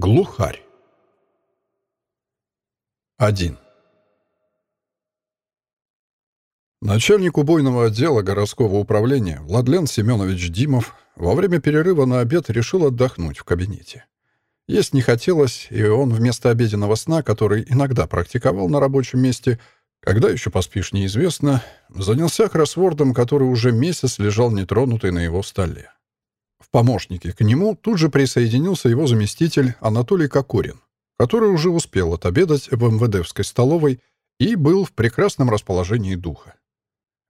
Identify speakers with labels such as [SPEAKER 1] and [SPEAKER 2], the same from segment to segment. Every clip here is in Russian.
[SPEAKER 1] Глухарь. 1. Начальник убойного отдела городского управления Владлен Семенович Димов во время перерыва на обед решил отдохнуть в кабинете. Есть не хотелось, и он вместо обеденного сна, который иногда практиковал на рабочем месте, когда еще поспишь неизвестно, занялся кроссвордом, который уже месяц лежал нетронутый на его столе. В помощнике к нему тут же присоединился его заместитель Анатолий Кокорин, который уже успел отобедать в МВДовской столовой и был в прекрасном расположении духа.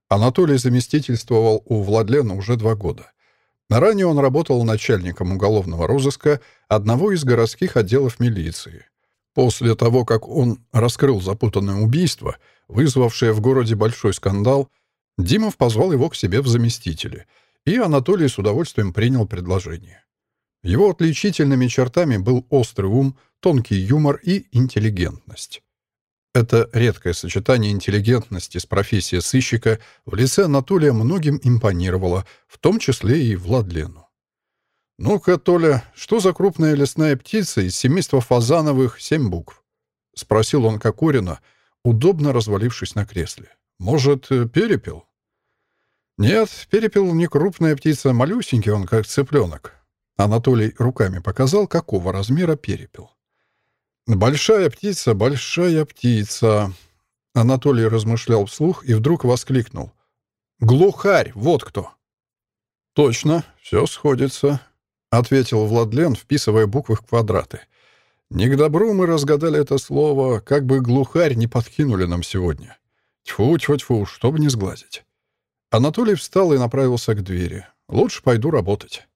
[SPEAKER 1] Анатолий заместительствовал у Владлена уже два года. Ранее он работал начальником уголовного розыска одного из городских отделов милиции. После того, как он раскрыл запутанное убийство, вызвавшее в городе большой скандал, Димов позвал его к себе в заместители — и Анатолий с удовольствием принял предложение. Его отличительными чертами был острый ум, тонкий юмор и интеллигентность. Это редкое сочетание интеллигентности с профессией сыщика в лице Анатолия многим импонировало, в том числе и Владлену. «Ну-ка, Толя, что за крупная лесная птица из семейства фазановых семь букв?» — спросил он Кокорина, удобно развалившись на кресле. «Может, перепел?» «Нет, перепел не крупная птица, малюсенький он, как цыпленок». Анатолий руками показал, какого размера перепел. «Большая птица, большая птица!» Анатолий размышлял вслух и вдруг воскликнул. «Глухарь, вот кто!» «Точно, все сходится», — ответил Владлен, вписывая буквы в квадраты. «Не к добру мы разгадали это слово, как бы глухарь не подкинули нам сегодня. Тьфу-тьфу-тьфу, чтобы не сглазить». Анатолий встал и направился к двери. «Лучше пойду работать».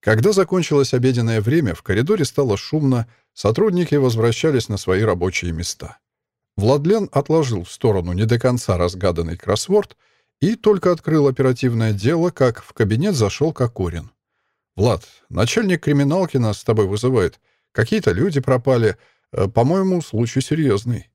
[SPEAKER 1] Когда закончилось обеденное время, в коридоре стало шумно, сотрудники возвращались на свои рабочие места. Владлен отложил в сторону не до конца разгаданный кроссворд и только открыл оперативное дело, как в кабинет зашел Кокорин. «Влад, начальник криминалки нас с тобой вызывает. Какие-то люди пропали. Э, по-моему, случай серьезный».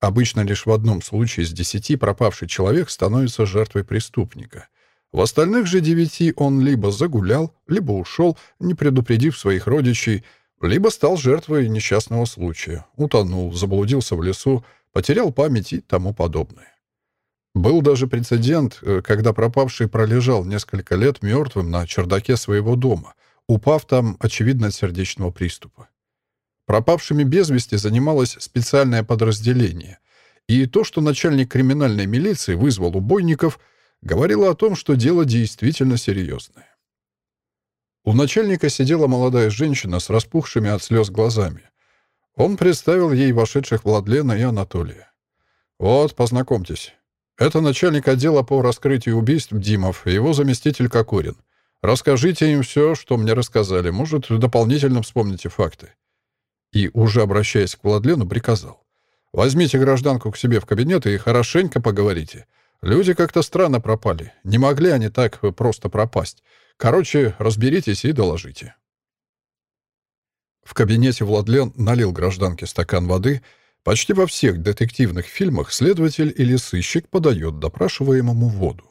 [SPEAKER 1] Обычно лишь в одном случае из десяти пропавший человек становится жертвой преступника. В остальных же девяти он либо загулял, либо ушел, не предупредив своих родичей, либо стал жертвой несчастного случая, утонул, заблудился в лесу, потерял память и тому подобное. Был даже прецедент, э, когда пропавший пролежал несколько лет мертвым на чердаке своего дома, упав там, очевидно, от сердечного приступа. Пропавшими без вести занималось специальное подразделение. И то, что начальник криминальной милиции вызвал убойников, говорило о том, что дело действительно серьезное. У начальника сидела молодая женщина с распухшими от слез глазами. Он представил ей вошедших Владлена и Анатолия. «Вот, познакомьтесь. Это начальник отдела по раскрытию убийств Димов и его заместитель Кокорин. Расскажите им все, что мне рассказали. Может, дополнительно вспомните факты и, уже обращаясь к Владлену, приказал. «Возьмите гражданку к себе в кабинет и хорошенько поговорите. Люди как-то странно пропали. Не могли они так просто пропасть. Короче, разберитесь и доложите». В кабинете Владлен налил гражданке стакан воды. Почти во всех детективных фильмах следователь или сыщик подает допрашиваемому воду.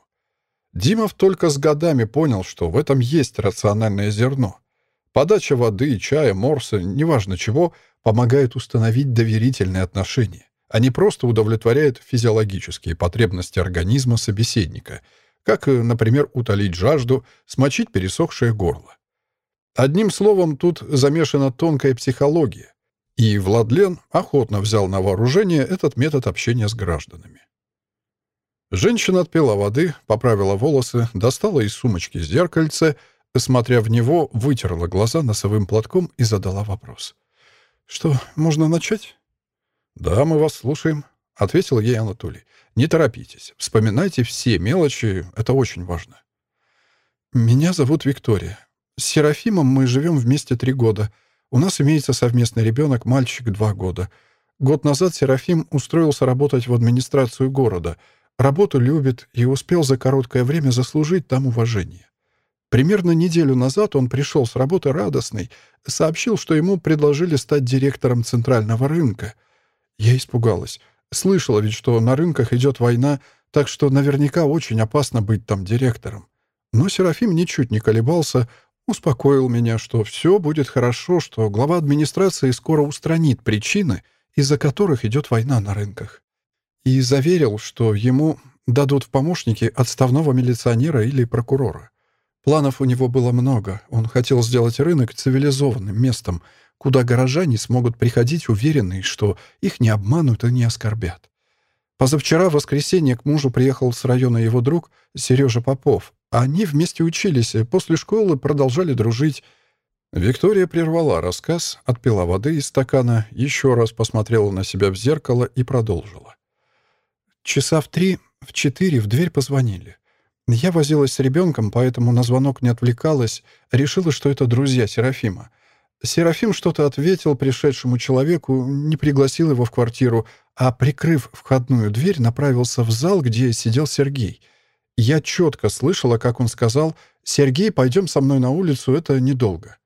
[SPEAKER 1] Димов только с годами понял, что в этом есть рациональное зерно — Подача воды, чая, морса, неважно чего, помогает установить доверительные отношения, а не просто удовлетворяет физиологические потребности организма собеседника, как, например, утолить жажду, смочить пересохшее горло. Одним словом, тут замешана тонкая психология, и Владлен охотно взял на вооружение этот метод общения с гражданами. Женщина отпила воды, поправила волосы, достала из сумочки зеркальце — Смотря в него, вытерла глаза носовым платком и задала вопрос. «Что, можно начать?» «Да, мы вас слушаем», — ответил ей Анатолий. «Не торопитесь. Вспоминайте все мелочи. Это очень важно». «Меня зовут Виктория. С Серафимом мы живем вместе три года. У нас имеется совместный ребенок, мальчик, два года. Год назад Серафим устроился работать в администрацию города. Работу любит и успел за короткое время заслужить там уважение. Примерно неделю назад он пришел с работы радостный, сообщил, что ему предложили стать директором центрального рынка. Я испугалась. Слышала ведь, что на рынках идет война, так что наверняка очень опасно быть там директором. Но Серафим ничуть не колебался. Успокоил меня, что все будет хорошо, что глава администрации скоро устранит причины, из-за которых идет война на рынках. И заверил, что ему дадут в помощники отставного милиционера или прокурора. Планов у него было много. Он хотел сделать рынок цивилизованным местом, куда горожане смогут приходить уверенные, что их не обманут и не оскорбят. Позавчера в воскресенье к мужу приехал с района его друг Сережа Попов. Они вместе учились, после школы продолжали дружить. Виктория прервала рассказ, отпила воды из стакана, еще раз посмотрела на себя в зеркало и продолжила. Часа в три, в четыре в дверь позвонили. Я возилась с ребенком, поэтому на звонок не отвлекалась, решила, что это друзья Серафима. Серафим что-то ответил пришедшему человеку, не пригласил его в квартиру, а, прикрыв входную дверь, направился в зал, где сидел Сергей. Я четко слышала, как он сказал «Сергей, пойдем со мной на улицу, это недолго».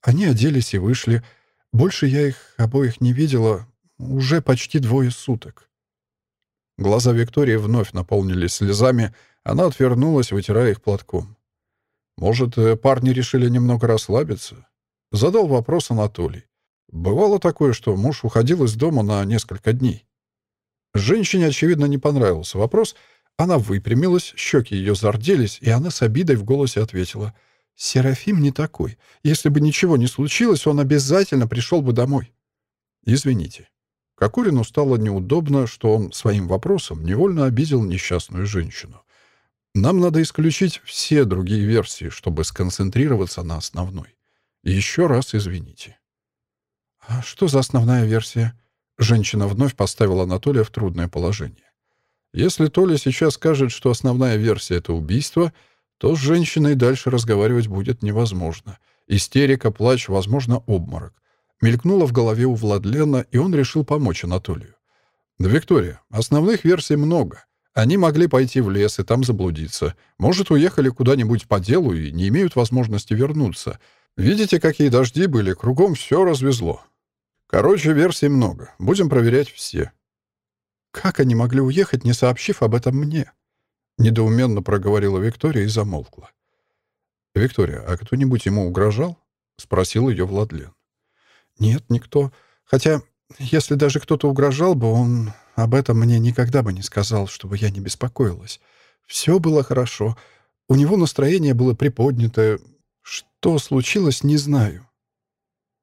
[SPEAKER 1] Они оделись и вышли. Больше я их обоих не видела уже почти двое суток. Глаза Виктории вновь наполнились слезами, она отвернулась, вытирая их платком. «Может, э, парни решили немного расслабиться?» Задал вопрос Анатолий. Бывало такое, что муж уходил из дома на несколько дней. Женщине, очевидно, не понравился вопрос. Она выпрямилась, щеки ее зарделись, и она с обидой в голосе ответила. «Серафим не такой. Если бы ничего не случилось, он обязательно пришел бы домой». «Извините». Кокурину стало неудобно, что он своим вопросом невольно обидел несчастную женщину. «Нам надо исключить все другие версии, чтобы сконцентрироваться на основной. Еще раз извините. «А что за основная версия?» Женщина вновь поставила Анатолия в трудное положение. Если Толя сейчас скажет, что основная версия — это убийство, то с женщиной дальше разговаривать будет невозможно. Истерика, плач, возможно, обморок. Мелькнуло в голове у Владлена, и он решил помочь Анатолию. «Да, Виктория, основных версий много. Они могли пойти в лес и там заблудиться. Может, уехали куда-нибудь по делу и не имеют возможности вернуться. Видите, какие дожди были, кругом все развезло. Короче, версий много. Будем проверять все. Как они могли уехать, не сообщив об этом мне? Недоуменно проговорила Виктория и замолкла. «Виктория, а кто-нибудь ему угрожал?» — спросил ее Владлен. «Нет, никто. Хотя, если даже кто-то угрожал бы, он об этом мне никогда бы не сказал, чтобы я не беспокоилась. Все было хорошо. У него настроение было приподнятое, что случилось, не знаю.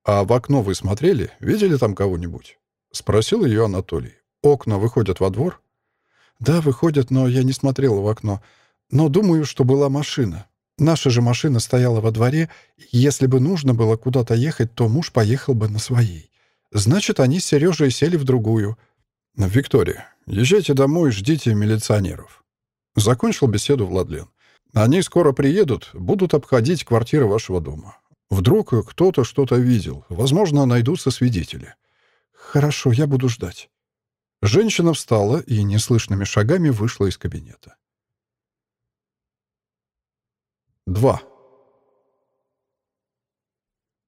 [SPEAKER 1] «А в окно вы смотрели? Видели там кого-нибудь?» — спросил ее Анатолий. «Окна выходят во двор?» «Да, выходят, но я не смотрела в окно. Но думаю, что была машина. Наша же машина стояла во дворе, если бы нужно было куда-то ехать, то муж поехал бы на своей. Значит, они с Сережей сели в другую. «Виктория, езжайте домой, ждите милиционеров». Закончил беседу Владлен. Они скоро приедут, будут обходить квартиры вашего дома. Вдруг кто-то что-то видел. Возможно, найдутся свидетели. Хорошо, я буду ждать. Женщина встала и неслышными шагами вышла из кабинета. 2.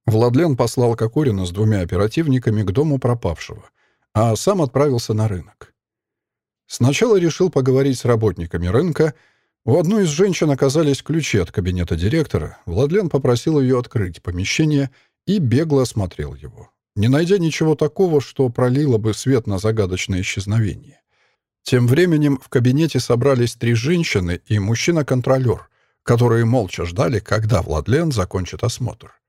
[SPEAKER 1] Владлен послал Кокорина с двумя оперативниками к дому пропавшего, а сам отправился на рынок. Сначала решил поговорить с работниками рынка, у одной из женщин оказались ключи от кабинета директора. Владлен попросил ее открыть помещение и бегло осмотрел его, не найдя ничего такого, что пролило бы свет на загадочное исчезновение. Тем временем в кабинете собрались три женщины и мужчина-контролер, которые молча ждали, когда Владлен закончит осмотр.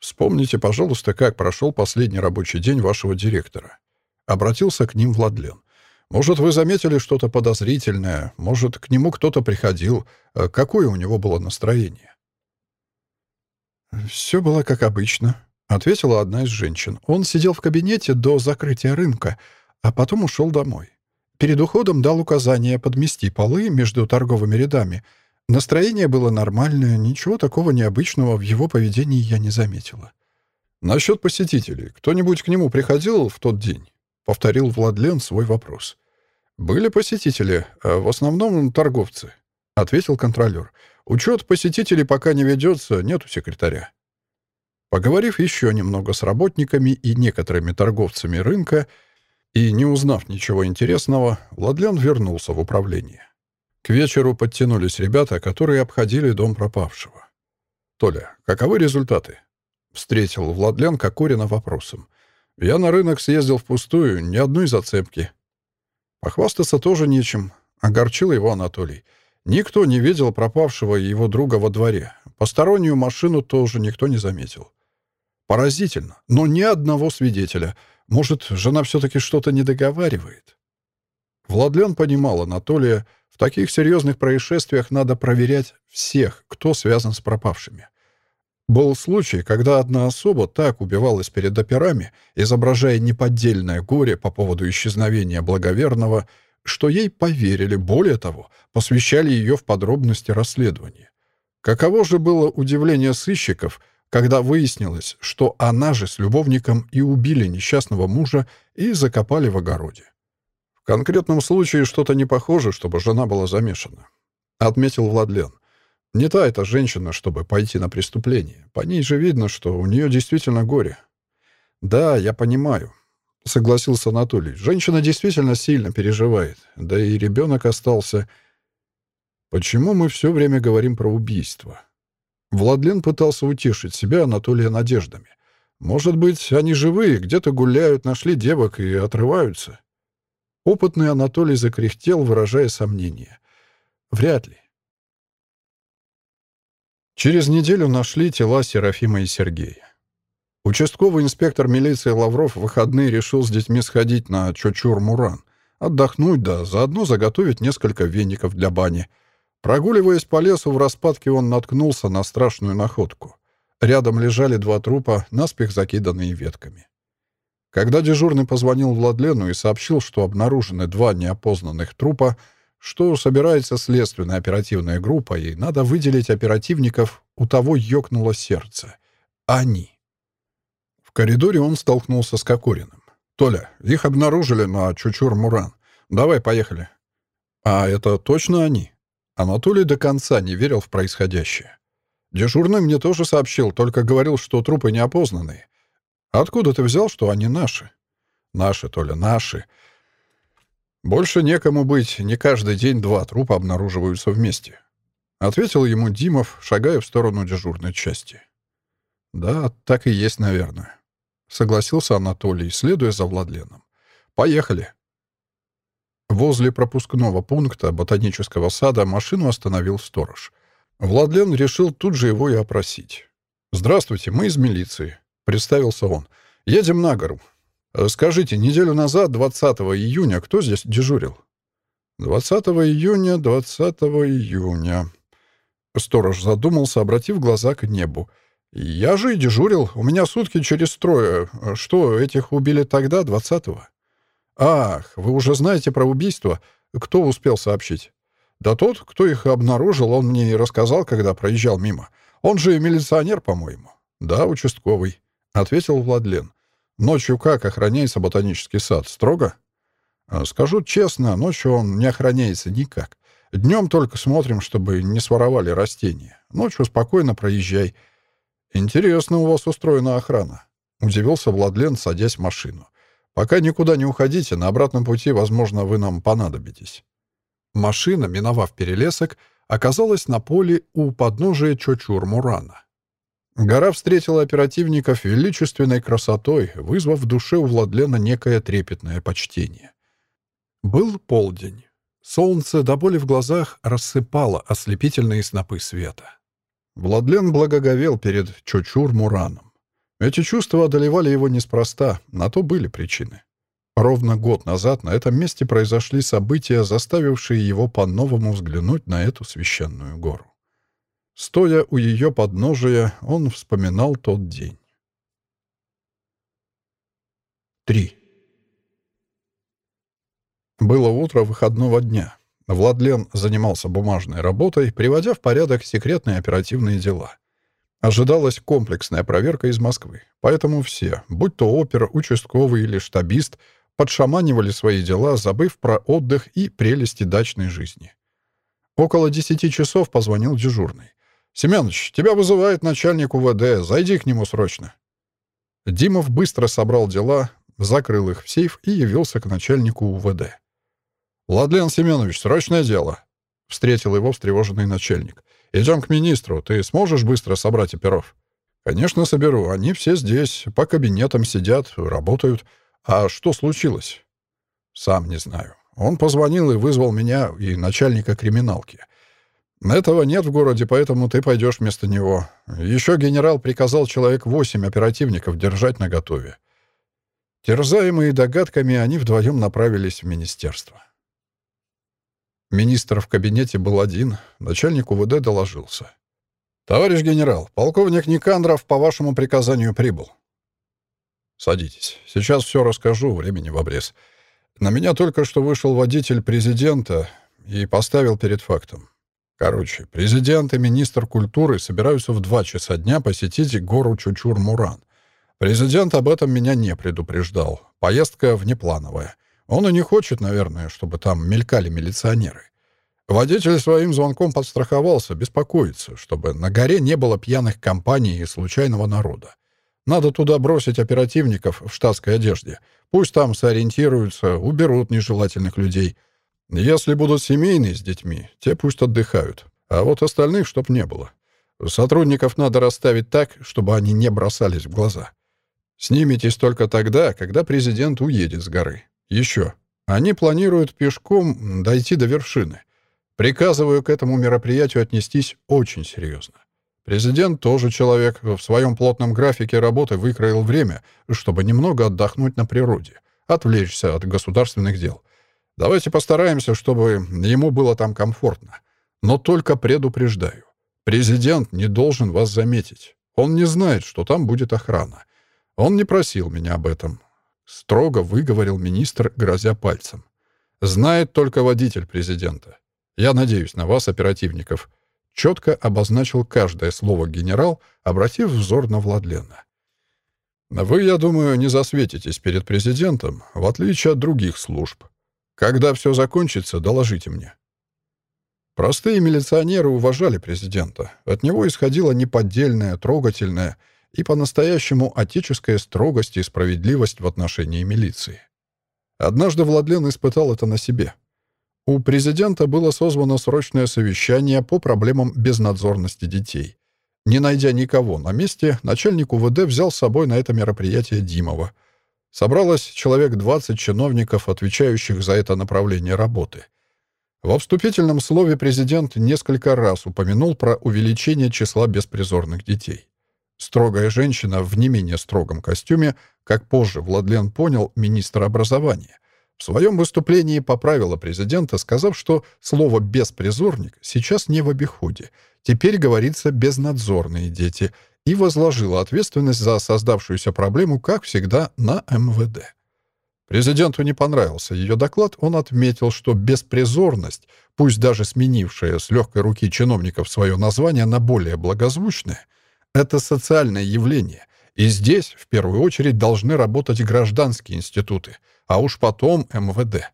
[SPEAKER 1] «Вспомните, пожалуйста, как прошел последний рабочий день вашего директора». Обратился к ним Владлен. Может, вы заметили что-то подозрительное, может, к нему кто-то приходил. Э, какое у него было настроение?» «Все было как обычно», — ответила одна из женщин. «Он сидел в кабинете до закрытия рынка, а потом ушел домой. Перед уходом дал указание подмести полы между торговыми рядами. Настроение было нормальное, ничего такого необычного в его поведении я не заметила». «Насчет посетителей. Кто-нибудь к нему приходил в тот день?» — повторил Владлен свой вопрос. «Были посетители, а в основном торговцы», — ответил контролер. «Учет посетителей пока не ведется, нет у секретаря». Поговорив еще немного с работниками и некоторыми торговцами рынка и не узнав ничего интересного, Владлен вернулся в управление. К вечеру подтянулись ребята, которые обходили дом пропавшего. «Толя, каковы результаты?» Встретил Владлен Кокорина вопросом. «Я на рынок съездил впустую, ни одной зацепки». Похвастаться тоже нечем. Огорчил его Анатолий. Никто не видел пропавшего его друга во дворе. Постороннюю машину тоже никто не заметил. Поразительно, но ни одного свидетеля. Может, жена все-таки что-то не договаривает. Владлен понимал Анатолия, в таких серьезных происшествиях надо проверять всех, кто связан с пропавшими. Был случай, когда одна особа так убивалась перед операми, изображая неподдельное горе по поводу исчезновения благоверного, что ей поверили, более того, посвящали ее в подробности расследования. Каково же было удивление сыщиков, когда выяснилось, что она же с любовником и убили несчастного мужа и закопали в огороде. Конкретном случае что-то не похоже, чтобы жена была замешана, отметил Владлен. Не та эта женщина, чтобы пойти на преступление. По ней же видно, что у нее действительно горе. Да, я понимаю, согласился Анатолий. Женщина действительно сильно переживает. Да и ребенок остался. Почему мы все время говорим про убийство? Владлен пытался утешить себя Анатолия надеждами. Может быть, они живые, где-то гуляют, нашли девок и отрываются. Опытный Анатолий закряхтел, выражая сомнение. Вряд ли. Через неделю нашли тела Серафима и Сергея. Участковый инспектор милиции Лавров в выходные решил с детьми сходить на Чочур-Муран, отдохнуть, да заодно заготовить несколько веников для бани. Прогуливаясь по лесу в распадке, он наткнулся на страшную находку. Рядом лежали два трупа, наспех закиданные ветками. Когда дежурный позвонил Владлену и сообщил, что обнаружены два неопознанных трупа, что собирается следственная оперативная группа, и надо выделить оперативников, у того ёкнуло сердце. Они. В коридоре он столкнулся с Кокориным. «Толя, их обнаружили на Чучур-Муран. Давай, поехали». «А это точно они?» Анатолий до конца не верил в происходящее. Дежурный мне тоже сообщил, только говорил, что трупы неопознанные. «Откуда ты взял, что они наши?» «Наши, Толя, наши. «Больше некому быть, не каждый день два трупа обнаруживаются вместе», — ответил ему Димов, шагая в сторону дежурной части. «Да, так и есть, наверное», — согласился Анатолий, следуя за Владленом. «Поехали». Возле пропускного пункта ботанического сада машину остановил сторож. Владлен решил тут же его и опросить. «Здравствуйте, мы из милиции», — представился он. «Едем на гору. Скажите, неделю назад, 20 июня, кто здесь дежурил? 20 июня, 20 июня. Сторож задумался, обратив глаза к небу. Я же и дежурил. У меня сутки через трое. Что, этих убили тогда, 20-го? Ах, вы уже знаете про убийство? Кто успел сообщить? Да тот, кто их обнаружил, он мне и рассказал, когда проезжал мимо. Он же милиционер, по-моему. Да, участковый, — ответил Владлен. Ночью как охраняется ботанический сад? Строго? А, скажу честно, ночью он не охраняется никак. Днем только смотрим, чтобы не своровали растения. Ночью спокойно проезжай. Интересно у вас устроена охрана. Удивился Владлен, садясь в машину. Пока никуда не уходите, на обратном пути, возможно, вы нам понадобитесь. Машина, миновав перелесок, оказалась на поле у подножия Чочур-Мурана. Гора встретила оперативников величественной красотой, вызвав в душе у Владлена некое трепетное почтение. Был полдень. Солнце до боли в глазах рассыпало ослепительные снопы света. Владлен благоговел перед Чучур-Мураном. Эти чувства одолевали его неспроста, на то были причины. Ровно год назад на этом месте произошли события, заставившие его по-новому взглянуть на эту священную гору. Стоя у ее подножия, он вспоминал тот день. 3. Было утро выходного дня. Владлен занимался бумажной работой, приводя в порядок секретные оперативные дела. Ожидалась комплексная проверка из Москвы, поэтому все, будь то опер, участковый или штабист, подшаманивали свои дела, забыв про отдых и прелести дачной жизни. Около десяти часов позвонил дежурный. «Семёныч, тебя вызывает начальник УВД. Зайди к нему срочно». Димов быстро собрал дела, закрыл их в сейф и явился к начальнику УВД. «Владлен Семенович, срочное дело!» — встретил его встревоженный начальник. Идем к министру. Ты сможешь быстро собрать оперов?» «Конечно, соберу. Они все здесь, по кабинетам сидят, работают. А что случилось?» «Сам не знаю. Он позвонил и вызвал меня и начальника криминалки. Этого нет в городе, поэтому ты пойдешь вместо него. Еще генерал приказал человек восемь оперативников держать наготове. Терзаемые догадками, они вдвоем направились в министерство. Министр в кабинете был один, начальник УВД доложился. «Товарищ генерал, полковник Никандров по вашему приказанию прибыл». «Садитесь. Сейчас все расскажу, времени в обрез. На меня только что вышел водитель президента и поставил перед фактом. Короче, президент и министр культуры собираются в два часа дня посетить гору Чучур-Муран. Президент об этом меня не предупреждал. Поездка внеплановая. Он и не хочет, наверное, чтобы там мелькали милиционеры. Водитель своим звонком подстраховался, беспокоится, чтобы на горе не было пьяных компаний и случайного народа. Надо туда бросить оперативников в штатской одежде. Пусть там сориентируются, уберут нежелательных людей — если будут семейные с детьми, те пусть отдыхают. А вот остальных чтоб не было. Сотрудников надо расставить так, чтобы они не бросались в глаза. Сниметесь только тогда, когда президент уедет с горы. Еще. Они планируют пешком дойти до вершины. Приказываю к этому мероприятию отнестись очень серьезно. Президент тоже человек, в своем плотном графике работы выкроил время, чтобы немного отдохнуть на природе, отвлечься от государственных дел. Давайте постараемся, чтобы ему было там комфортно. Но только предупреждаю. Президент не должен вас заметить. Он не знает, что там будет охрана. Он не просил меня об этом. Строго выговорил министр, грозя пальцем. Знает только водитель президента. Я надеюсь на вас, оперативников. Четко обозначил каждое слово генерал, обратив взор на Владлена. Вы, я думаю, не засветитесь перед президентом, в отличие от других служб. Когда все закончится, доложите мне». Простые милиционеры уважали президента. От него исходила неподдельная, трогательная и по-настоящему отеческая строгость и справедливость в отношении милиции. Однажды Владлен испытал это на себе. У президента было созвано срочное совещание по проблемам безнадзорности детей. Не найдя никого на месте, начальник УВД взял с собой на это мероприятие Димова — Собралось человек 20 чиновников, отвечающих за это направление работы. Во вступительном слове президент несколько раз упомянул про увеличение числа беспризорных детей. Строгая женщина в не менее строгом костюме, как позже Владлен понял, министр образования, в своем выступлении поправила президента, сказав, что слово «беспризорник» сейчас не в обиходе. Теперь говорится «безнадзорные дети», и возложила ответственность за создавшуюся проблему, как всегда, на МВД. Президенту не понравился ее доклад, он отметил, что беспризорность, пусть даже сменившая с легкой руки чиновников свое название на более благозвучное, это социальное явление, и здесь в первую очередь должны работать гражданские институты, а уж потом МВД.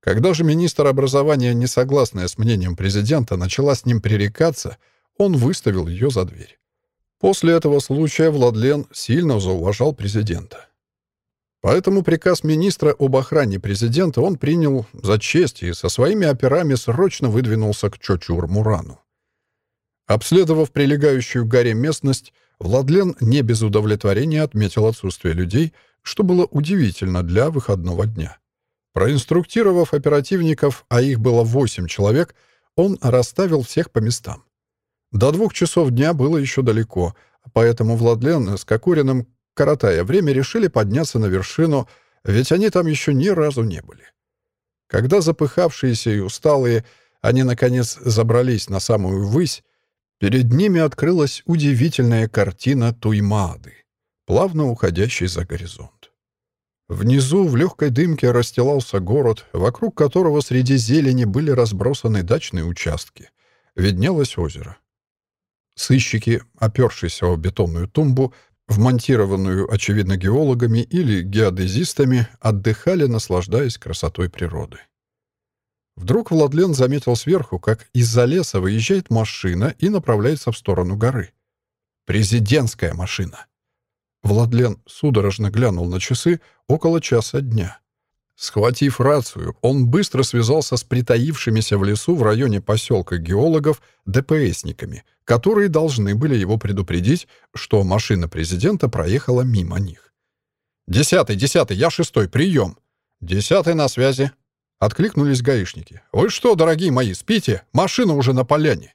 [SPEAKER 1] Когда же министр образования, не согласная с мнением президента, начала с ним пререкаться, он выставил ее за дверь. После этого случая Владлен сильно зауважал президента. Поэтому приказ министра об охране президента он принял за честь и со своими операми срочно выдвинулся к Чочур-Мурану. Обследовав прилегающую к горе местность, Владлен не без удовлетворения отметил отсутствие людей, что было удивительно для выходного дня. Проинструктировав оперативников, а их было восемь человек, он расставил всех по местам. До двух часов дня было еще далеко, поэтому Владлен с Кокориным, коротая время, решили подняться на вершину, ведь они там еще ни разу не были. Когда запыхавшиеся и усталые, они, наконец, забрались на самую высь, перед ними открылась удивительная картина Туймады, плавно уходящей за горизонт. Внизу в легкой дымке расстилался город, вокруг которого среди зелени были разбросаны дачные участки. Виднелось озеро. Сыщики, опершиеся о бетонную тумбу, вмонтированную, очевидно, геологами или геодезистами, отдыхали, наслаждаясь красотой природы. Вдруг Владлен заметил сверху, как из-за леса выезжает машина и направляется в сторону горы. Президентская машина. Владлен судорожно глянул на часы около часа дня. Схватив рацию, он быстро связался с притаившимися в лесу в районе поселка геологов ДПСниками, которые должны были его предупредить, что машина президента проехала мимо них. «Десятый, десятый, я шестой, прием!» «Десятый на связи!» Откликнулись гаишники. «Вы что, дорогие мои, спите? Машина уже на поляне!»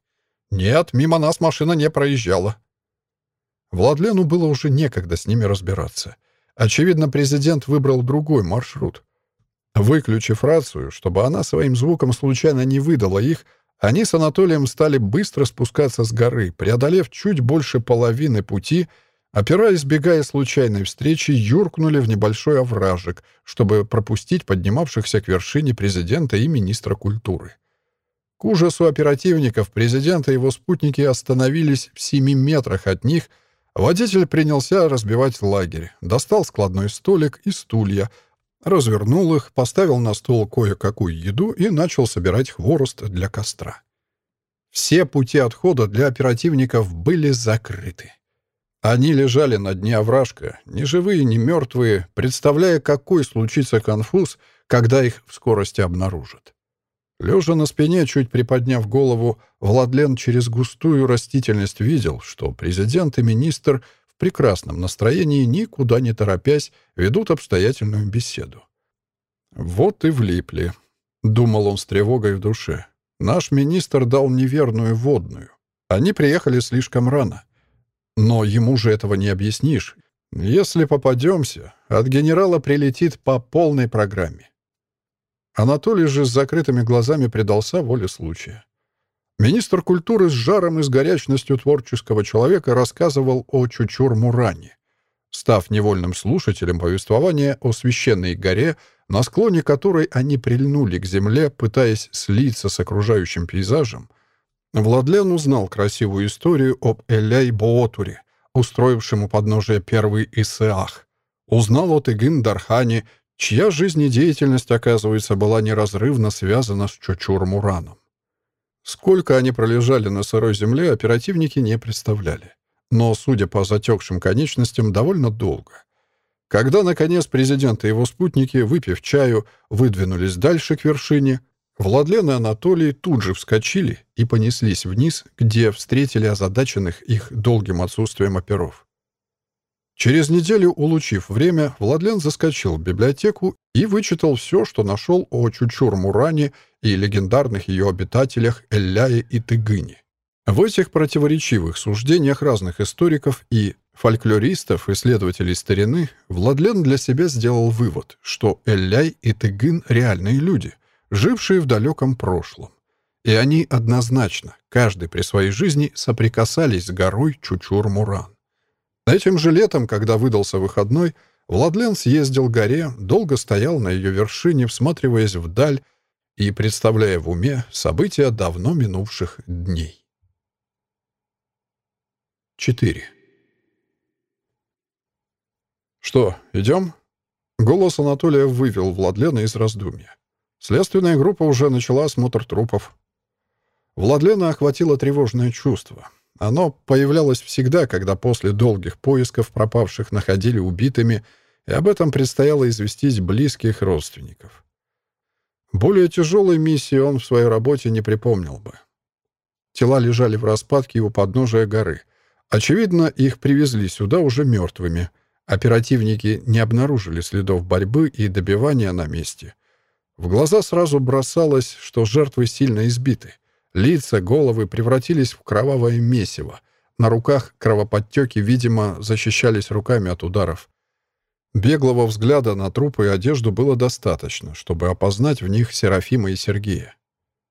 [SPEAKER 1] «Нет, мимо нас машина не проезжала». Владлену было уже некогда с ними разбираться. Очевидно, президент выбрал другой маршрут. Выключив рацию, чтобы она своим звуком случайно не выдала их, они с Анатолием стали быстро спускаться с горы, преодолев чуть больше половины пути, опираясь, избегая случайной встречи, юркнули в небольшой овражек, чтобы пропустить поднимавшихся к вершине президента и министра культуры. К ужасу оперативников президента и его спутники остановились в семи метрах от них. Водитель принялся разбивать лагерь, достал складной столик и стулья — развернул их, поставил на стол кое-какую еду и начал собирать хворост для костра. Все пути отхода для оперативников были закрыты. Они лежали на дне овражка, ни живые, ни мертвые, представляя, какой случится конфуз, когда их в скорости обнаружат. Лежа на спине, чуть приподняв голову, Владлен через густую растительность видел, что президент и министр — прекрасном настроении, никуда не торопясь, ведут обстоятельную беседу. «Вот и влипли», — думал он с тревогой в душе. «Наш министр дал неверную водную. Они приехали слишком рано. Но ему же этого не объяснишь. Если попадемся, от генерала прилетит по полной программе». Анатолий же с закрытыми глазами предался воле случая. Министр культуры с жаром и с горячностью творческого человека рассказывал о Чучур-Муране. Став невольным слушателем повествования о священной горе, на склоне которой они прильнули к земле, пытаясь слиться с окружающим пейзажем, Владлен узнал красивую историю об Эляй-Боотуре, устроившем у подножия первый Исеах. Узнал о Тыгын-Дархане, чья жизнедеятельность, оказывается, была неразрывно связана с Чучур-Мураном. Сколько они пролежали на сырой земле, оперативники не представляли. Но, судя по затекшим конечностям, довольно долго. Когда, наконец, президент и его спутники, выпив чаю, выдвинулись дальше к вершине, Владлен и Анатолий тут же вскочили и понеслись вниз, где встретили озадаченных их долгим отсутствием оперов. Через неделю, улучив время, Владлен заскочил в библиотеку и вычитал все, что нашел о Чучур-Муране и легендарных ее обитателях Элляе и Тыгыне. В этих противоречивых суждениях разных историков и фольклористов, исследователей старины, Владлен для себя сделал вывод, что Элляй и Тыгын — реальные люди, жившие в далеком прошлом. И они однозначно, каждый при своей жизни, соприкасались с горой Чучур-Муран. Этим же летом, когда выдался выходной, Владлен съездил к горе, долго стоял на ее вершине, всматриваясь вдаль, и представляя в уме события давно минувших дней. 4. «Что, идем?» Голос Анатолия вывел Владлена из раздумья. Следственная группа уже начала осмотр трупов. Владлена охватило тревожное чувство. Оно появлялось всегда, когда после долгих поисков пропавших находили убитыми, и об этом предстояло известить близких родственников. Более тяжелой миссии он в своей работе не припомнил бы. Тела лежали в распадке у подножия горы. Очевидно, их привезли сюда уже мертвыми. Оперативники не обнаружили следов борьбы и добивания на месте. В глаза сразу бросалось, что жертвы сильно избиты. Лица, головы превратились в кровавое месиво. На руках кровоподтеки, видимо, защищались руками от ударов. Беглого взгляда на трупы и одежду было достаточно, чтобы опознать в них Серафима и Сергея.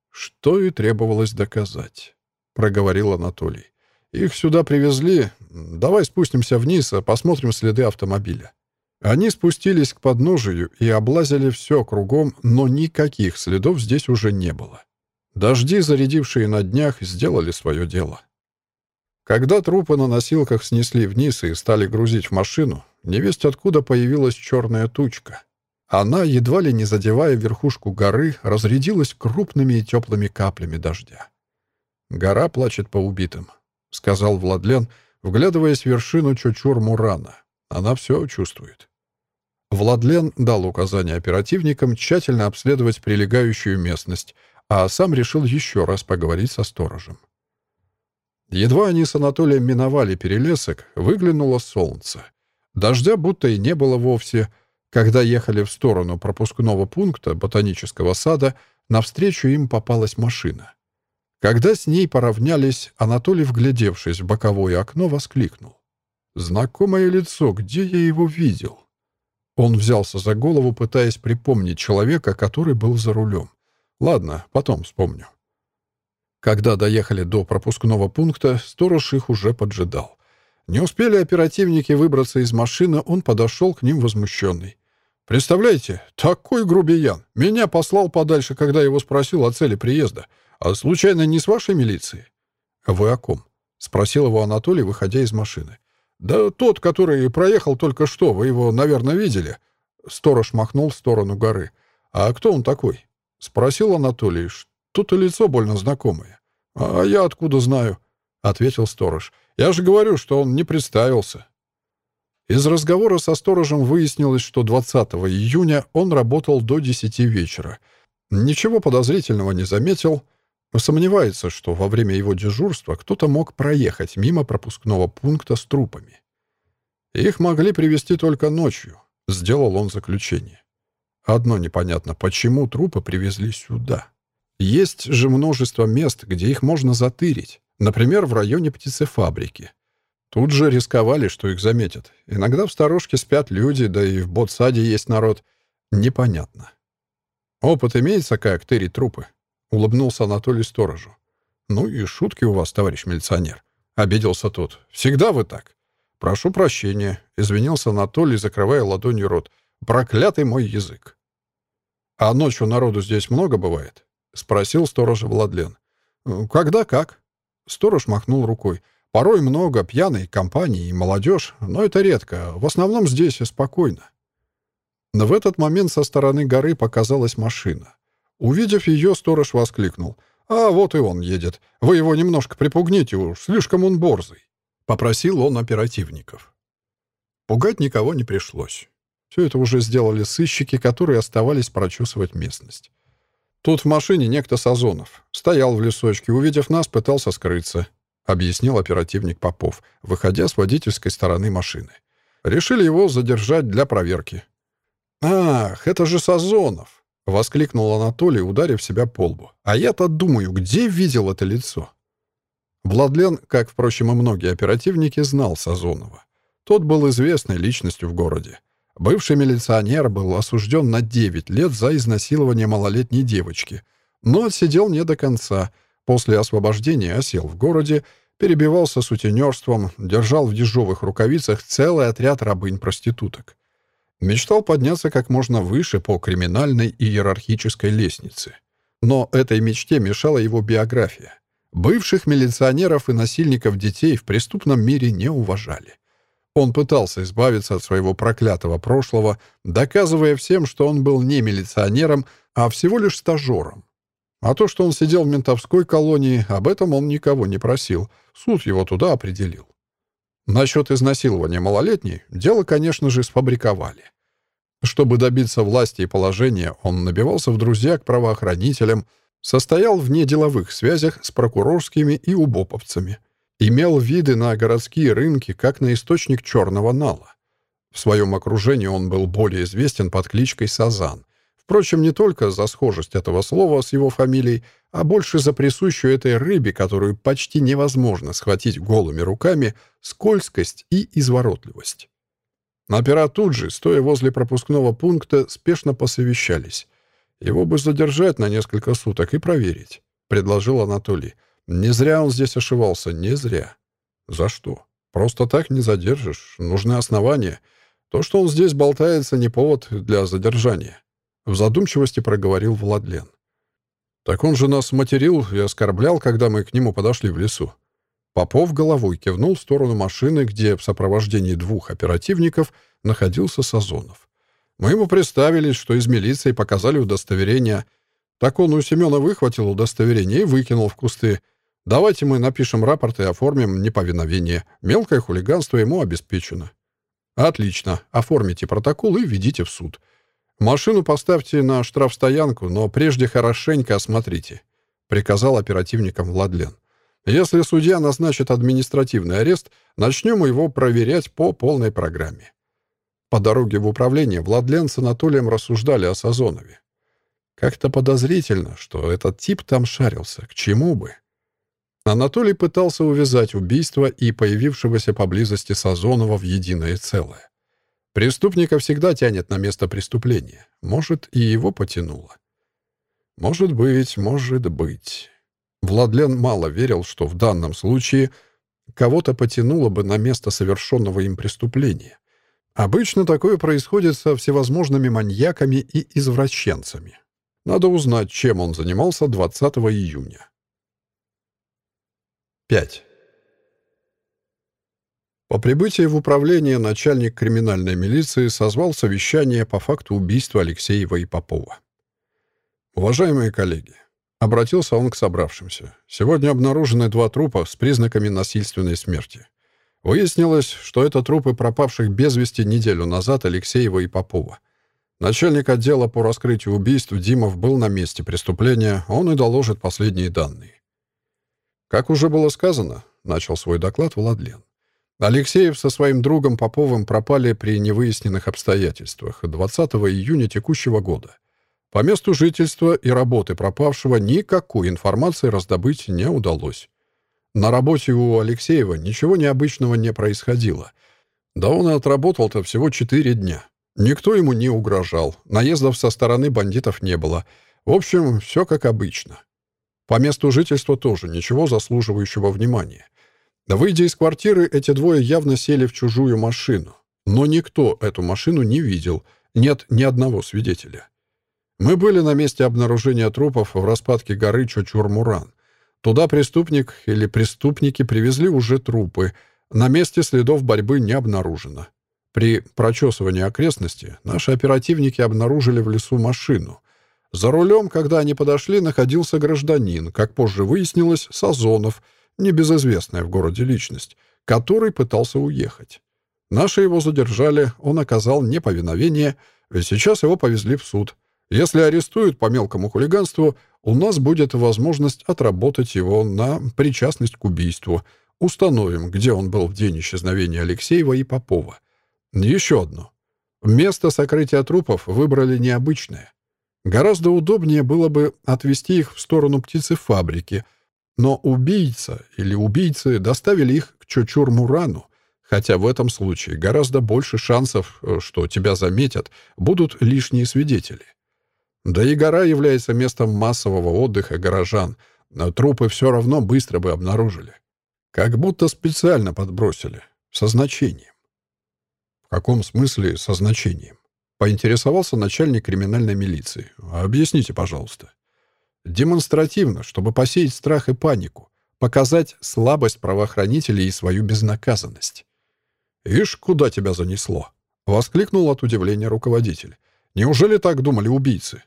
[SPEAKER 1] «Что и требовалось доказать», — проговорил Анатолий. «Их сюда привезли. Давай спустимся вниз, а посмотрим следы автомобиля». Они спустились к подножию и облазили все кругом, но никаких следов здесь уже не было. Дожди, зарядившие на днях, сделали свое дело. Когда трупы на носилках снесли вниз и стали грузить в машину, невесть откуда появилась черная тучка. Она, едва ли не задевая верхушку горы, разрядилась крупными и теплыми каплями дождя. «Гора плачет по убитым», — сказал Владлен, вглядываясь в вершину Чучур-Мурана. «Она все чувствует». Владлен дал указание оперативникам тщательно обследовать прилегающую местность, а сам решил еще раз поговорить со сторожем. Едва они с Анатолием миновали перелесок, выглянуло солнце. Дождя будто и не было вовсе. Когда ехали в сторону пропускного пункта ботанического сада, навстречу им попалась машина. Когда с ней поравнялись, Анатолий, вглядевшись в боковое окно, воскликнул. «Знакомое лицо, где я его видел?» Он взялся за голову, пытаясь припомнить человека, который был за рулем. «Ладно, потом вспомню». Когда доехали до пропускного пункта, сторож их уже поджидал. Не успели оперативники выбраться из машины, он подошел к ним возмущенный. «Представляете, такой грубиян! Меня послал подальше, когда его спросил о цели приезда. А случайно не с вашей милиции?» «Вы о ком?» — спросил его Анатолий, выходя из машины. «Да тот, который проехал только что, вы его, наверное, видели?» Сторож махнул в сторону горы. «А кто он такой?» — спросил Анатолий. И лицо больно знакомое. «А я откуда знаю?» — ответил сторож. «Я же говорю, что он не представился». Из разговора со сторожем выяснилось, что 20 июня он работал до 10 вечера. Ничего подозрительного не заметил. Сомневается, что во время его дежурства кто-то мог проехать мимо пропускного пункта с трупами. Их могли привезти только ночью, сделал он заключение. Одно непонятно, почему трупы привезли сюда. Есть же множество мест, где их можно затырить. Например, в районе птицефабрики. Тут же рисковали, что их заметят. Иногда в сторожке спят люди, да и в ботсаде есть народ. Непонятно. «Опыт имеется, как тырить трупы?» — улыбнулся Анатолий сторожу. «Ну и шутки у вас, товарищ милиционер», — обиделся тот. «Всегда вы так». «Прошу прощения», — извинился Анатолий, закрывая ладонью рот. «Проклятый мой язык». «А ночью народу здесь много бывает?» — спросил сторожа Владлен. «Э, «Когда как?» Сторож махнул рукой. «Порой много пьяной компании и молодежь, но это редко. В основном здесь спокойно». Но в этот момент со стороны горы показалась машина. Увидев ее, сторож воскликнул. «А вот и он едет. Вы его немножко припугните уж, слишком он борзый». Попросил он оперативников. Пугать никого не пришлось. Все это уже сделали сыщики, которые оставались прочесывать местность. «Тут в машине некто Сазонов. Стоял в лесочке, увидев нас, пытался скрыться», — объяснил оперативник Попов, выходя с водительской стороны машины. «Решили его задержать для проверки». «Ах, это же Сазонов!» — воскликнул Анатолий, ударив себя по лбу. «А я-то думаю, где видел это лицо?» Владлен, как, впрочем, и многие оперативники, знал Сазонова. Тот был известной личностью в городе. Бывший милиционер был осужден на 9 лет за изнасилование малолетней девочки, но отсидел не до конца. После освобождения осел в городе, перебивался сутенерством, держал в ежовых рукавицах целый отряд рабынь-проституток. Мечтал подняться как можно выше по криминальной и иерархической лестнице. Но этой мечте мешала его биография. Бывших милиционеров и насильников детей в преступном мире не уважали. Он пытался избавиться от своего проклятого прошлого, доказывая всем, что он был не милиционером, а всего лишь стажером. А то, что он сидел в ментовской колонии, об этом он никого не просил. Суд его туда определил. Насчет изнасилования малолетней дело, конечно же, сфабриковали. Чтобы добиться власти и положения, он набивался в друзья к правоохранителям, состоял в неделовых связях с прокурорскими и убоповцами – имел виды на городские рынки как на источник черного нала. В своем окружении он был более известен под кличкой Сазан. Впрочем, не только за схожесть этого слова с его фамилией, а больше за присущую этой рыбе, которую почти невозможно схватить голыми руками, скользкость и изворотливость. Опера тут же, стоя возле пропускного пункта, спешно посовещались. «Его бы задержать на несколько суток и проверить», — предложил Анатолий. Не зря он здесь ошивался, не зря. За что? Просто так не задержишь. Нужны основания. То, что он здесь болтается, не повод для задержания. В задумчивости проговорил Владлен. Так он же нас материл и оскорблял, когда мы к нему подошли в лесу. Попов головой кивнул в сторону машины, где в сопровождении двух оперативников находился Сазонов. Мы ему представились, что из милиции показали удостоверение. Так он у Семена выхватил удостоверение и выкинул в кусты. Давайте мы напишем рапорт и оформим неповиновение. Мелкое хулиганство ему обеспечено». Отлично. Оформите протокол и ведите в суд. Машину поставьте на штрафстоянку, но прежде хорошенько осмотрите, приказал оперативникам Владлен. Если судья назначит административный арест, начнем его проверять по полной программе. По дороге в управление Владлен с Анатолием рассуждали о Сазонове. Как-то подозрительно, что этот тип там шарился. К чему бы? Анатолий пытался увязать убийство и появившегося поблизости Сазонова в единое целое. Преступника всегда тянет на место преступления. Может, и его потянуло. Может быть, может быть. Владлен мало верил, что в данном случае кого-то потянуло бы на место совершенного им преступления. Обычно такое происходит со всевозможными маньяками и извращенцами. Надо узнать, чем он занимался 20 июня. 5. По прибытии в управление начальник криминальной милиции созвал совещание по факту убийства Алексеева и Попова. «Уважаемые коллеги», — обратился он к собравшимся, «сегодня обнаружены два трупа с признаками насильственной смерти. Выяснилось, что это трупы пропавших без вести неделю назад Алексеева и Попова. Начальник отдела по раскрытию убийств Димов был на месте преступления, он и доложит последние данные. «Как уже было сказано», — начал свой доклад Владлен. Алексеев со своим другом Поповым пропали при невыясненных обстоятельствах 20 июня текущего года. По месту жительства и работы пропавшего никакой информации раздобыть не удалось. На работе у Алексеева ничего необычного не происходило. Да он и отработал-то всего 4 дня. Никто ему не угрожал, наездов со стороны бандитов не было. В общем, все как обычно. По месту жительства тоже ничего заслуживающего внимания. Выйдя из квартиры, эти двое явно сели в чужую машину. Но никто эту машину не видел, нет ни одного свидетеля. Мы были на месте обнаружения трупов в распадке горы Чочурмуран. Туда преступник или преступники привезли уже трупы. На месте следов борьбы не обнаружено. При прочесывании окрестности наши оперативники обнаружили в лесу машину. За рулем, когда они подошли, находился гражданин, как позже выяснилось, Сазонов, небезызвестная в городе личность, который пытался уехать. Наши его задержали, он оказал неповиновение, и сейчас его повезли в суд. Если арестуют по мелкому хулиганству, у нас будет возможность отработать его на причастность к убийству. Установим, где он был в день исчезновения Алексеева и Попова. Еще одно. Место сокрытия трупов выбрали необычное. Гораздо удобнее было бы отвезти их в сторону птицефабрики, но убийца или убийцы доставили их к Чочур-Мурану, хотя в этом случае гораздо больше шансов, э, что тебя заметят, будут лишние свидетели. Да и гора является местом массового отдыха горожан, но трупы все равно быстро бы обнаружили. Как будто специально подбросили, со значением. В каком смысле со значением? Поинтересовался начальник криминальной милиции. «Объясните, пожалуйста». Демонстративно, чтобы посеять страх и панику, показать слабость правоохранителей и свою безнаказанность. «Ишь, куда тебя занесло?» — воскликнул от удивления руководитель. «Неужели так думали убийцы?»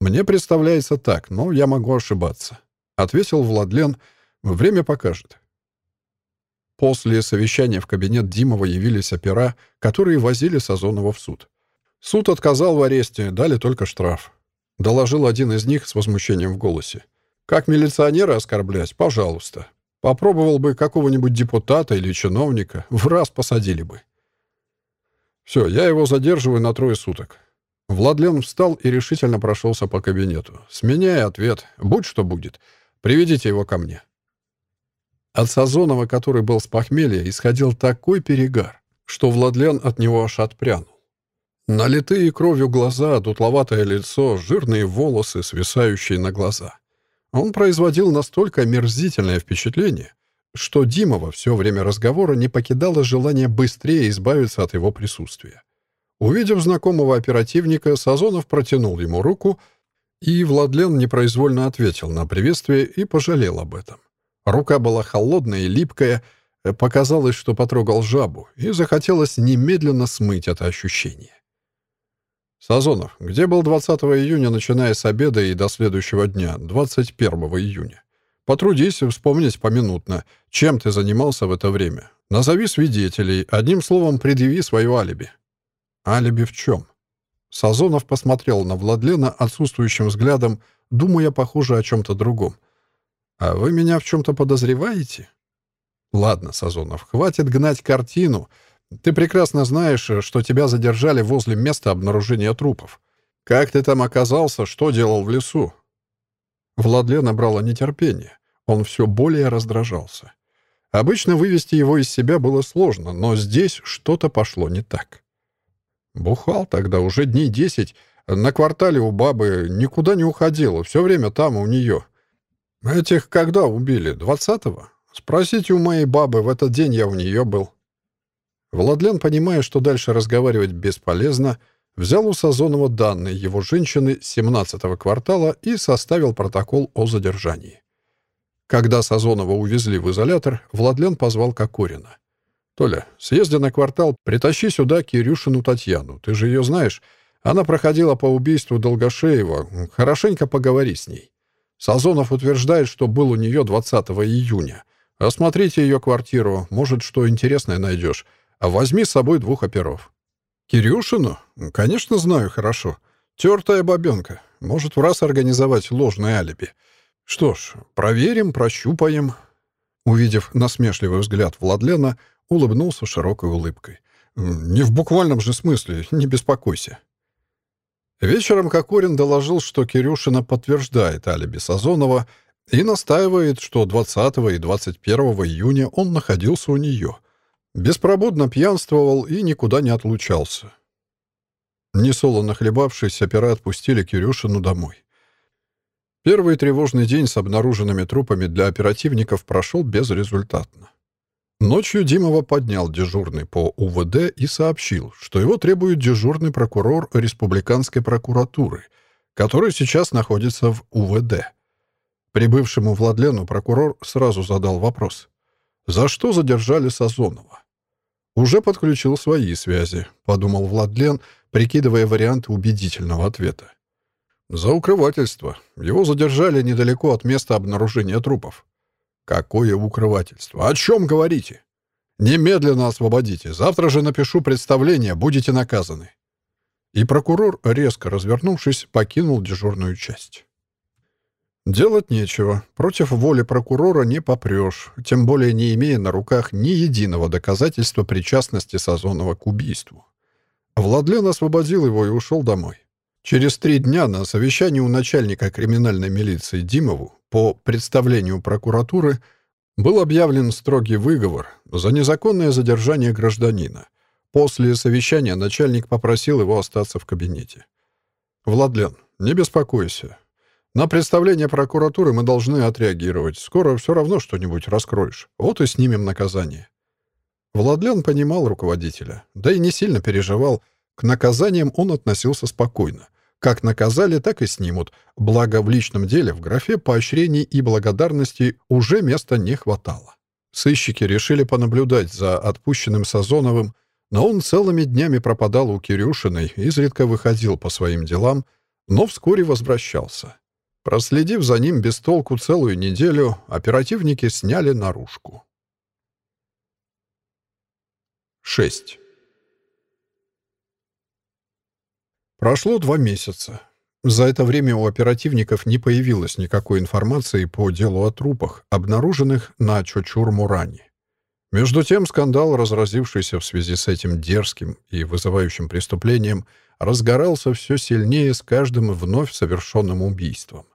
[SPEAKER 1] «Мне представляется так, но я могу ошибаться», — ответил Владлен. «Время покажет». После совещания в кабинет Димова явились опера, которые возили Сазонова в суд. Суд отказал в аресте, дали только штраф. Доложил один из них с возмущением в голосе. Как милиционера оскорблять? Пожалуйста. Попробовал бы какого-нибудь депутата или чиновника, в раз посадили бы. Все, я его задерживаю на трое суток. Владлен встал и решительно прошелся по кабинету. Сменяя ответ. Будь что будет. Приведите его ко мне. От Сазонова, который был с похмелья, исходил такой перегар, что Владлен от него аж отпрянул. Налитые кровью глаза, дутловатое лицо, жирные волосы, свисающие на глаза. Он производил настолько омерзительное впечатление, что Димова все время разговора не покидало желание быстрее избавиться от его присутствия. Увидев знакомого оперативника, Сазонов протянул ему руку, и Владлен непроизвольно ответил на приветствие и пожалел об этом. Рука была холодная и липкая, показалось, что потрогал жабу, и захотелось немедленно смыть это ощущение. «Сазонов, где был 20 июня, начиная с обеда и до следующего дня, 21 июня? Потрудись вспомнить поминутно, чем ты занимался в это время. Назови свидетелей, одним словом, предъяви свое алиби». «Алиби в чем?» Сазонов посмотрел на Владлена отсутствующим взглядом, думая, похоже, о чем-то другом. «А вы меня в чем-то подозреваете?» «Ладно, Сазонов, хватит гнать картину. Ты прекрасно знаешь, что тебя задержали возле места обнаружения трупов. Как ты там оказался, что делал в лесу?» Владлен набрало нетерпение. Он все более раздражался. Обычно вывести его из себя было сложно, но здесь что-то пошло не так. Бухал тогда уже дней десять, на квартале у бабы никуда не уходил, все время там у нее. Этих когда убили? Двадцатого? Спросите у моей бабы, в этот день я у нее был. Владлен, понимая, что дальше разговаривать бесполезно, взял у Сазонова данные его женщины 17-го квартала и составил протокол о задержании. Когда Сазонова увезли в изолятор, Владлен позвал Кокорина. «Толя, съезди на квартал, притащи сюда Кирюшину Татьяну. Ты же ее знаешь. Она проходила по убийству Долгошеева. Хорошенько поговори с ней. Сазонов утверждает, что был у нее 20 июня. Осмотрите ее квартиру, может, что интересное найдешь. А возьми с собой двух оперов». «Кирюшину? Конечно, знаю хорошо. Тертая бабенка. Может, в раз организовать ложное алиби. Что ж, проверим, прощупаем». Увидев насмешливый взгляд Владлена, улыбнулся широкой улыбкой. «Не в буквальном же смысле, не беспокойся». Вечером Кокорин доложил, что Кирюшина подтверждает алиби Сазонова и настаивает, что 20 и 21 июня он находился у нее. Беспробудно пьянствовал и никуда не отлучался. Несолоно хлебавшись, опера отпустили Кирюшину домой. Первый тревожный день с обнаруженными трупами для оперативников прошел безрезультатно. Ночью Димова поднял дежурный по УВД и сообщил, что его требует дежурный прокурор Республиканской прокуратуры, который сейчас находится в УВД. Прибывшему Владлену прокурор сразу задал вопрос. «За что задержали Сазонова?» «Уже подключил свои связи», — подумал Владлен, прикидывая варианты убедительного ответа. «За укрывательство. Его задержали недалеко от места обнаружения трупов. «Какое укрывательство? О чем говорите?» «Немедленно освободите. Завтра же напишу представление, будете наказаны». И прокурор, резко развернувшись, покинул дежурную часть. Делать нечего. Против воли прокурора не попрешь, тем более не имея на руках ни единого доказательства причастности Сазонова к убийству. Владлен освободил его и ушел домой. Через три дня на совещании у начальника криминальной милиции Димову по представлению прокуратуры был объявлен строгий выговор за незаконное задержание гражданина. После совещания начальник попросил его остаться в кабинете. «Владлен, не беспокойся. На представление прокуратуры мы должны отреагировать. Скоро все равно что-нибудь раскроешь. Вот и снимем наказание». Владлен понимал руководителя, да и не сильно переживал. К наказаниям он относился спокойно — как наказали, так и снимут. Благо, в личном деле в графе поощрений и благодарности уже места не хватало. Сыщики решили понаблюдать за отпущенным Сазоновым, но он целыми днями пропадал у Кирюшиной, изредка выходил по своим делам, но вскоре возвращался. Проследив за ним без толку целую неделю, оперативники сняли наружку. 6. Прошло два месяца. За это время у оперативников не появилось никакой информации по делу о трупах, обнаруженных на Чочур-Муране. Между тем, скандал, разразившийся в связи с этим дерзким и вызывающим преступлением, разгорался все сильнее с каждым вновь совершенным убийством.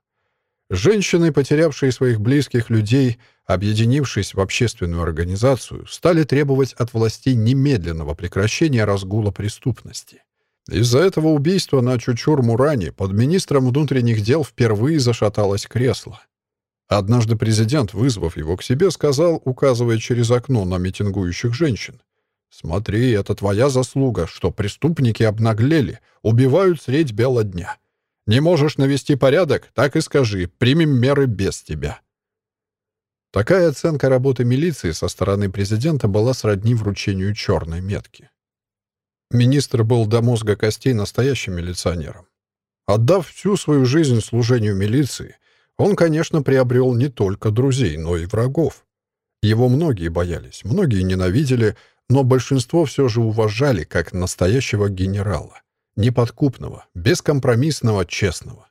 [SPEAKER 1] Женщины, потерявшие своих близких людей, объединившись в общественную организацию, стали требовать от властей немедленного прекращения разгула преступности. Из-за этого убийства на Чучур-Муране под министром внутренних дел впервые зашаталось кресло. Однажды президент, вызвав его к себе, сказал, указывая через окно на митингующих женщин, «Смотри, это твоя заслуга, что преступники обнаглели, убивают средь бела дня. Не можешь навести порядок, так и скажи, примем меры без тебя». Такая оценка работы милиции со стороны президента была сродни вручению черной метки. Министр был до мозга костей настоящим милиционером. Отдав всю свою жизнь служению милиции, он, конечно, приобрел не только друзей, но и врагов. Его многие боялись, многие ненавидели, но большинство все же уважали как настоящего генерала. Неподкупного, бескомпромиссного, честного.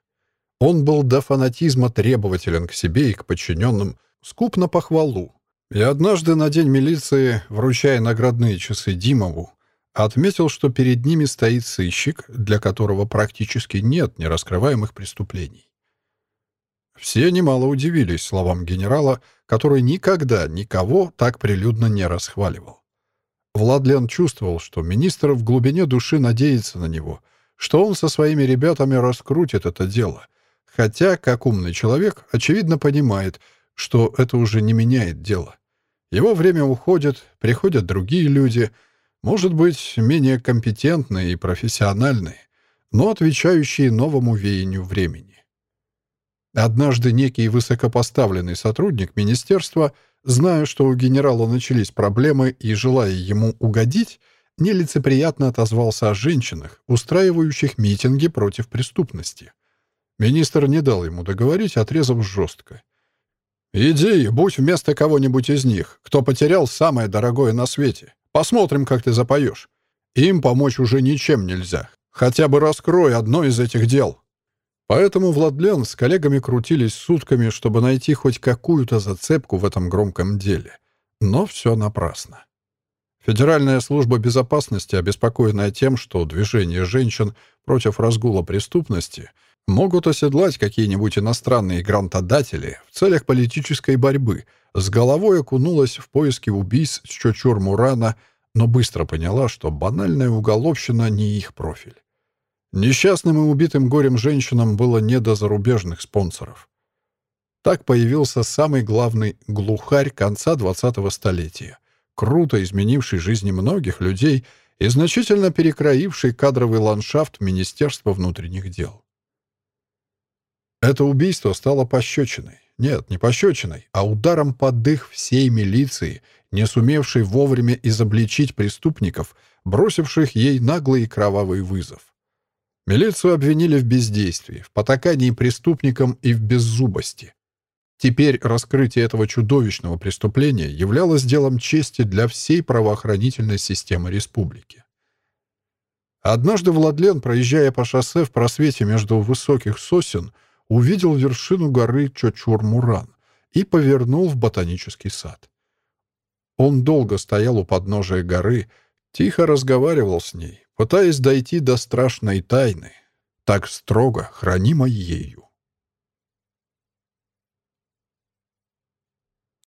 [SPEAKER 1] Он был до фанатизма требователен к себе и к подчиненным, скуп на похвалу. И однажды на день милиции, вручая наградные часы Димову, отметил, что перед ними стоит сыщик, для которого практически нет нераскрываемых преступлений. Все немало удивились словам генерала, который никогда никого так прилюдно не расхваливал. Владлен чувствовал, что министр в глубине души надеется на него, что он со своими ребятами раскрутит это дело, хотя, как умный человек, очевидно понимает, что это уже не меняет дело. Его время уходит, приходят другие люди, может быть, менее компетентные и профессиональные, но отвечающие новому веянию времени. Однажды некий высокопоставленный сотрудник министерства, зная, что у генерала начались проблемы и желая ему угодить, нелицеприятно отозвался о женщинах, устраивающих митинги против преступности. Министр не дал ему договорить, отрезав жестко. «Иди, будь вместо кого-нибудь из них, кто потерял самое дорогое на свете. Посмотрим, как ты запоешь. Им помочь уже ничем нельзя. Хотя бы раскрой одно из этих дел». Поэтому Владлен с коллегами крутились сутками, чтобы найти хоть какую-то зацепку в этом громком деле. Но все напрасно. Федеральная служба безопасности, обеспокоенная тем, что движение женщин против разгула преступности могут оседлать какие-нибудь иностранные грантодатели в целях политической борьбы, с головой окунулась в поиски убийц Чочур-Мурана, но быстро поняла, что банальная уголовщина не их профиль. Несчастным и убитым горем женщинам было не до зарубежных спонсоров. Так появился самый главный глухарь конца 20-го столетия, круто изменивший жизни многих людей и значительно перекроивший кадровый ландшафт Министерства внутренних дел. Это убийство стало пощечиной. Нет, не пощечиной, а ударом под дых всей милиции, не сумевшей вовремя изобличить преступников, бросивших ей наглый и кровавый вызов. Милицию обвинили в бездействии, в потакании преступникам и в беззубости. Теперь раскрытие этого чудовищного преступления являлось делом чести для всей правоохранительной системы республики. Однажды Владлен, проезжая по шоссе в просвете между высоких сосен, увидел вершину горы Чочур-Муран и повернул в ботанический сад. Он долго стоял у подножия горы, тихо разговаривал с ней, пытаясь дойти до страшной тайны, так строго хранимой ею.